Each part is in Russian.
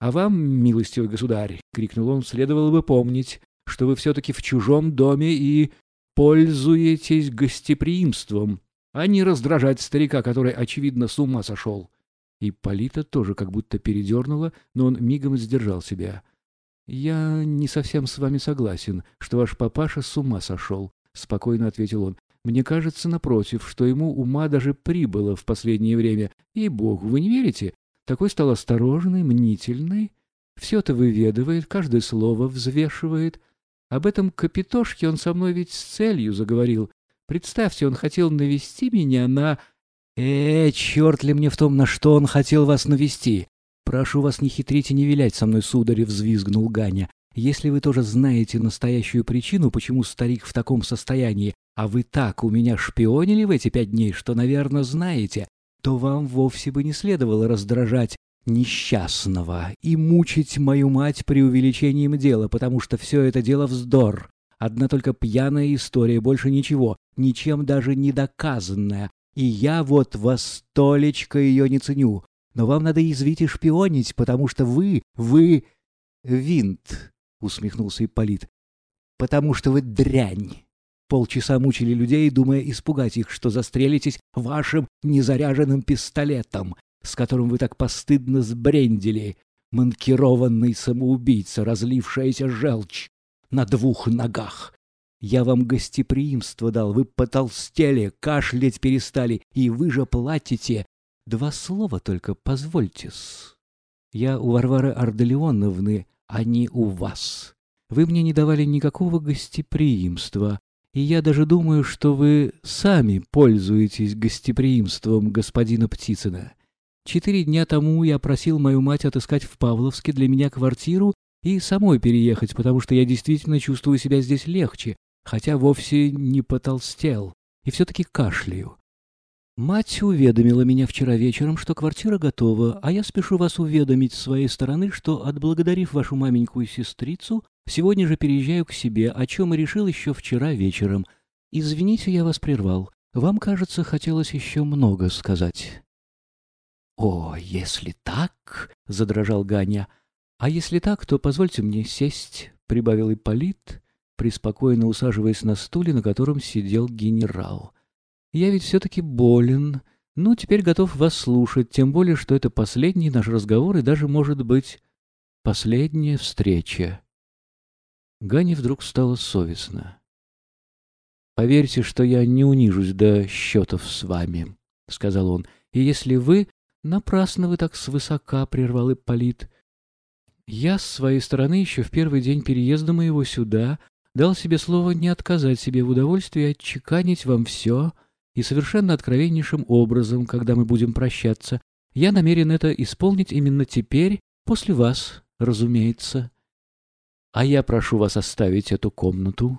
А вам, милостивый государь, — крикнул он, — следовало бы помнить, что вы все-таки в чужом доме и пользуетесь гостеприимством, а не раздражать старика, который, очевидно, с ума сошел. И Полита тоже как будто передернула, но он мигом сдержал себя. «Я не совсем с вами согласен, что ваш папаша с ума сошел», — спокойно ответил он. «Мне кажется, напротив, что ему ума даже прибыло в последнее время. И бог, вы не верите? Такой стал осторожный, мнительный, все-то выведывает, каждое слово взвешивает. Об этом капитошке он со мной ведь с целью заговорил. Представьте, он хотел навести меня на... Э, черт ли мне в том, на что он хотел вас навести? Прошу вас, не хитрить и не вилять со мной, сударь, взвизгнул Ганя. Если вы тоже знаете настоящую причину, почему старик в таком состоянии, а вы так у меня шпионили в эти пять дней, что, наверное, знаете, то вам вовсе бы не следовало раздражать несчастного и мучить мою мать преувеличением дела, потому что все это дело вздор. Одна только пьяная история, больше ничего, ничем даже не доказанная. И я вот во столечко ее не ценю. Но вам надо извить и шпионить, потому что вы, вы... винт, — усмехнулся Ипполит. Потому что вы дрянь. Полчаса мучили людей, думая испугать их, что застрелитесь вашим незаряженным пистолетом с которым вы так постыдно сбрендили, манкированный самоубийца, разлившаяся желчь на двух ногах. Я вам гостеприимство дал, вы потолстели, кашлять перестали, и вы же платите. Два слова только позвольте-с. Я у Варвары Арделеоновны, а не у вас. Вы мне не давали никакого гостеприимства, и я даже думаю, что вы сами пользуетесь гостеприимством господина Птицына. Четыре дня тому я просил мою мать отыскать в Павловске для меня квартиру и самой переехать, потому что я действительно чувствую себя здесь легче, хотя вовсе не потолстел, и все-таки кашляю. Мать уведомила меня вчера вечером, что квартира готова, а я спешу вас уведомить с своей стороны, что, отблагодарив вашу маменькую сестрицу, сегодня же переезжаю к себе, о чем и решил еще вчера вечером. Извините, я вас прервал. Вам, кажется, хотелось еще много сказать. «О, если так...» — задрожал Ганя. «А если так, то позвольте мне сесть», — прибавил Ипполит, преспокойно усаживаясь на стуле, на котором сидел генерал. «Я ведь все-таки болен. Ну, теперь готов вас слушать, тем более, что это последний наш разговор и даже, может быть, последняя встреча». Гане вдруг стало совестно. «Поверьте, что я не унижусь до счетов с вами», — сказал он. «И если вы Напрасно вы так свысока, — прервал Ипполит. Я с своей стороны еще в первый день переезда моего сюда дал себе слово не отказать себе в удовольствии отчеканить вам все и совершенно откровеннейшим образом, когда мы будем прощаться. Я намерен это исполнить именно теперь, после вас, разумеется. А я прошу вас оставить эту комнату.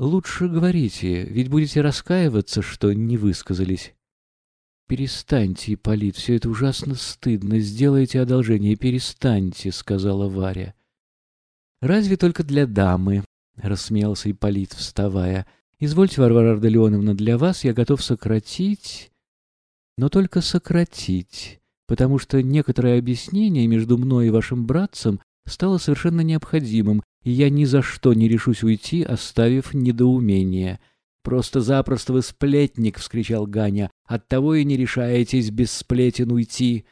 Лучше говорите, ведь будете раскаиваться, что не высказались. «Перестаньте, Ипполит, все это ужасно стыдно. Сделайте одолжение, перестаньте», — сказала Варя. «Разве только для дамы», — рассмеялся Ипполит, вставая. «Извольте, Варвара Ардалионовна, для вас я готов сократить, но только сократить, потому что некоторое объяснение между мной и вашим братцем стало совершенно необходимым, и я ни за что не решусь уйти, оставив недоумение». «Просто-запросто вы сплетник!» — вскричал Ганя. «Оттого и не решаетесь без сплетен уйти!»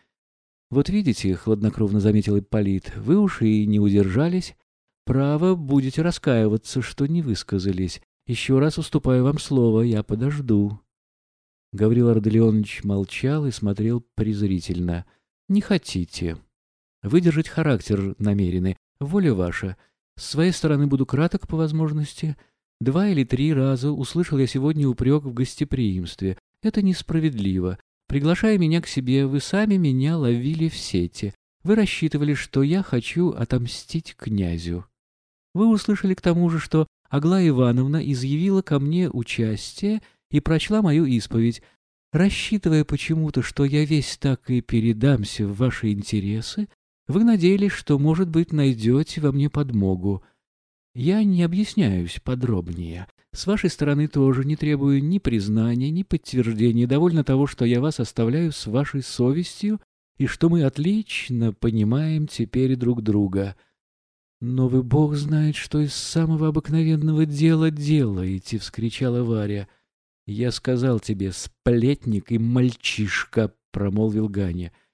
«Вот видите», — хладнокровно заметил Ипполит, — «вы уж и не удержались. Право, будете раскаиваться, что не высказались. Еще раз уступаю вам слово, я подожду». Гаврил Арделеонович молчал и смотрел презрительно. «Не хотите. Выдержать характер намерены. Воля ваша. С своей стороны буду краток по возможности». Два или три раза услышал я сегодня упрек в гостеприимстве. Это несправедливо. Приглашая меня к себе, вы сами меня ловили в сети. Вы рассчитывали, что я хочу отомстить князю. Вы услышали к тому же, что Аглая Ивановна изъявила ко мне участие и прочла мою исповедь, рассчитывая почему-то, что я весь так и передамся в ваши интересы, вы надеялись, что, может быть, найдете во мне подмогу. Я не объясняюсь подробнее. С вашей стороны тоже не требую ни признания, ни подтверждения. Довольно того, что я вас оставляю с вашей совестью и что мы отлично понимаем теперь друг друга. Но вы бог знает, что из самого обыкновенного дела делаете, — вскричала Варя. — Я сказал тебе, сплетник и мальчишка, — промолвил Ганя. —